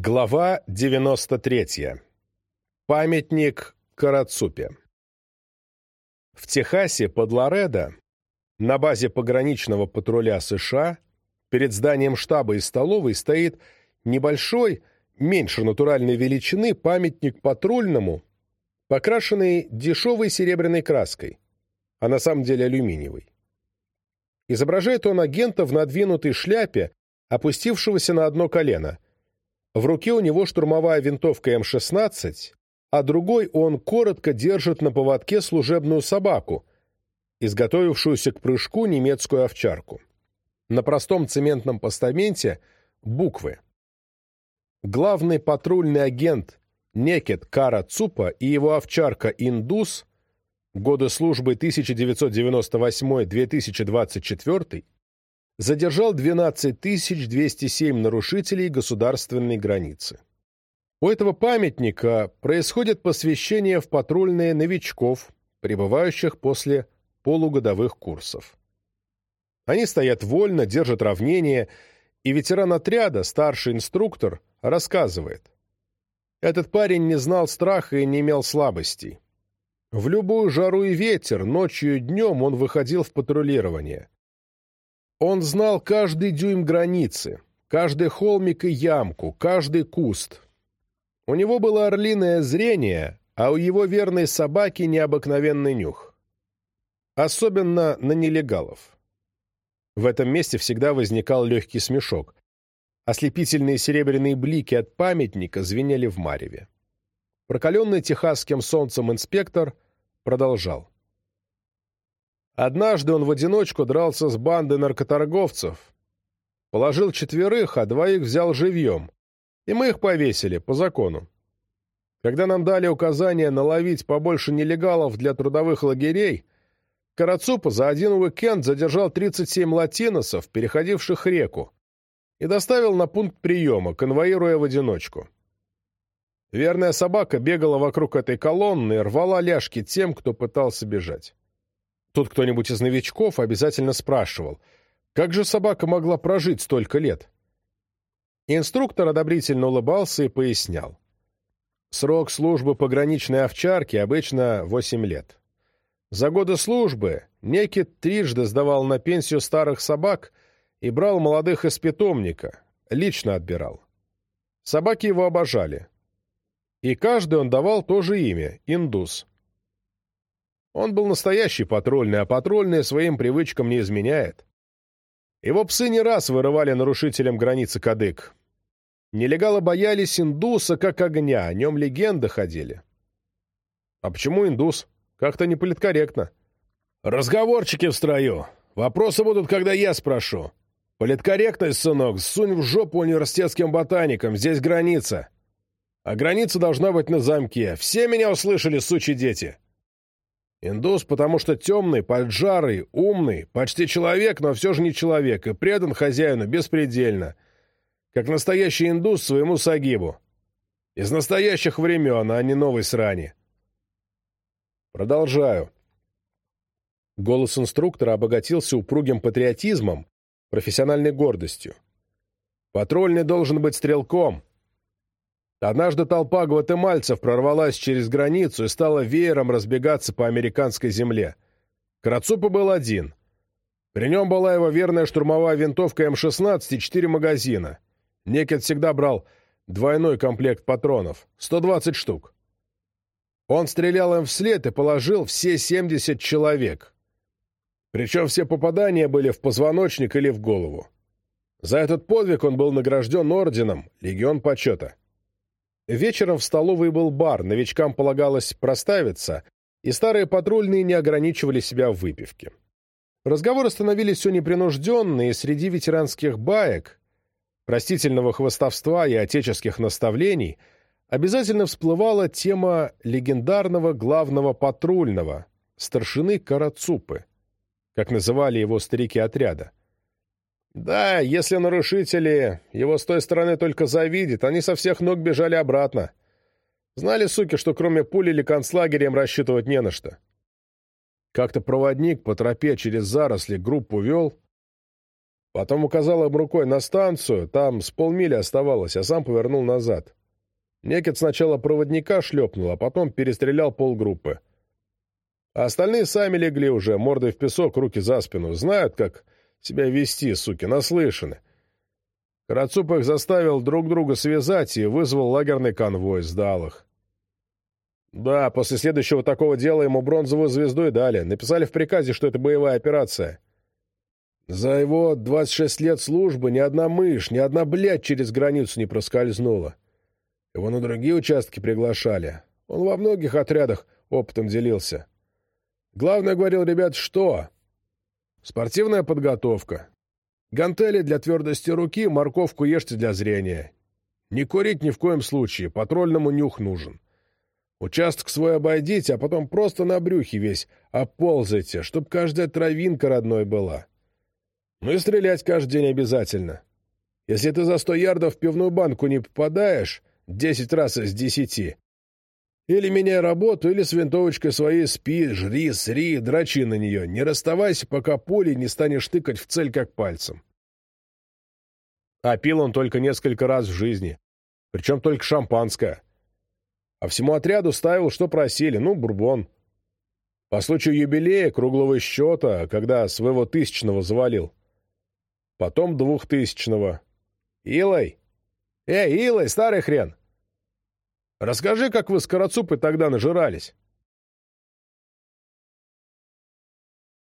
Глава 93. Памятник Карацупе. В Техасе под Лоредо, на базе пограничного патруля США, перед зданием штаба и столовой стоит небольшой, меньше натуральной величины, памятник патрульному, покрашенный дешевой серебряной краской, а на самом деле алюминиевой. Изображает он агента в надвинутой шляпе, опустившегося на одно колено – в руке у него штурмовая винтовка М-16, а другой он коротко держит на поводке служебную собаку, изготовившуюся к прыжку немецкую овчарку. На простом цементном постаменте буквы. Главный патрульный агент Некет Кара Цупа и его овчарка Индус годы службы 1998-2024 задержал 12 207 нарушителей государственной границы. У этого памятника происходит посвящение в патрульные новичков, прибывающих после полугодовых курсов. Они стоят вольно, держат равнение, и ветеран отряда, старший инструктор, рассказывает. Этот парень не знал страха и не имел слабостей. В любую жару и ветер, ночью и днем он выходил в патрулирование. Он знал каждый дюйм границы, каждый холмик и ямку, каждый куст. У него было орлиное зрение, а у его верной собаки необыкновенный нюх. Особенно на нелегалов. В этом месте всегда возникал легкий смешок. Ослепительные серебряные блики от памятника звенели в мареве. Прокаленный техасским солнцем инспектор продолжал. Однажды он в одиночку дрался с бандой наркоторговцев. Положил четверых, а двоих взял живьем. И мы их повесили, по закону. Когда нам дали указание наловить побольше нелегалов для трудовых лагерей, Карацупа за один уикенд задержал 37 латиносов, переходивших реку, и доставил на пункт приема, конвоируя в одиночку. Верная собака бегала вокруг этой колонны и рвала ляжки тем, кто пытался бежать. Тут кто-нибудь из новичков обязательно спрашивал, как же собака могла прожить столько лет? Инструктор одобрительно улыбался и пояснял. Срок службы пограничной овчарки обычно 8 лет. За годы службы некий трижды сдавал на пенсию старых собак и брал молодых из питомника, лично отбирал. Собаки его обожали. И каждый он давал то же имя — индус. Он был настоящий патрульный, а патрульный своим привычкам не изменяет. Его псы не раз вырывали нарушителям границы кадык. Нелегалы боялись индуса как огня, о нем легенды ходили. А почему индус? Как-то не политкорректно. Разговорчики в строю. Вопросы будут, когда я спрошу. Политкорректность, сынок, сунь в жопу университетским ботаникам, здесь граница. А граница должна быть на замке. Все меня услышали, сучи дети. Индус, потому что темный, поджарый, умный, почти человек, но все же не человек, и предан хозяину беспредельно, как настоящий индус своему сагибу. Из настоящих времен, а не новой срани. Продолжаю. Голос инструктора обогатился упругим патриотизмом, профессиональной гордостью. Патрульный должен быть стрелком, Однажды толпа гватемальцев прорвалась через границу и стала веером разбегаться по американской земле. Крацупа был один. При нем была его верная штурмовая винтовка М-16 и четыре магазина. Некет всегда брал двойной комплект патронов, 120 штук. Он стрелял им вслед и положил все 70 человек. Причем все попадания были в позвоночник или в голову. За этот подвиг он был награжден орденом «Легион почета». Вечером в столовой был бар, новичкам полагалось проставиться, и старые патрульные не ограничивали себя в выпивке. Разговоры становились все непринужденные, среди ветеранских баек, простительного хвостовства и отеческих наставлений обязательно всплывала тема легендарного главного патрульного, старшины Карацупы, как называли его старики отряда. Да, если нарушители его с той стороны только завидят, они со всех ног бежали обратно. Знали, суки, что кроме пули или концлагеря им рассчитывать не на что. Как-то проводник по тропе через заросли группу вел. Потом указал им рукой на станцию, там с полмили оставалось, а сам повернул назад. Некет сначала проводника шлепнул, а потом перестрелял полгруппы. А остальные сами легли уже, мордой в песок, руки за спину. Знают, как себя вести, суки, наслышаны. Карацуп их заставил друг друга связать и вызвал лагерный конвой, сдал их. Да, после следующего такого дела ему бронзовую звезду и дали. Написали в приказе, что это боевая операция. За его 26 лет службы ни одна мышь, ни одна блядь через границу не проскользнула. Его на другие участки приглашали. Он во многих отрядах опытом делился. Главное, говорил, ребят, что? Спортивная подготовка. Гантели для твердости руки, морковку ешьте для зрения. Не курить ни в коем случае, патрульному нюх нужен. Участок свой обойдите, а потом просто на брюхе весь оползайте, чтоб каждая травинка родной была. Ну и стрелять каждый день обязательно. Если ты за сто ярдов в пивную банку не попадаешь, десять раз из десяти. Или меняй работу, или с винтовочкой своей спи, жри, сри, дрочи на нее. Не расставайся, пока пулей не станешь тыкать в цель как пальцем. А пил он только несколько раз в жизни. Причем только шампанское. А всему отряду ставил, что просили. Ну, бурбон. По случаю юбилея, круглого счета, когда своего тысячного завалил. Потом двухтысячного. Илой! Эй, Илой, старый хрен! Расскажи, как вы с Карацупой тогда нажирались.